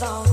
song.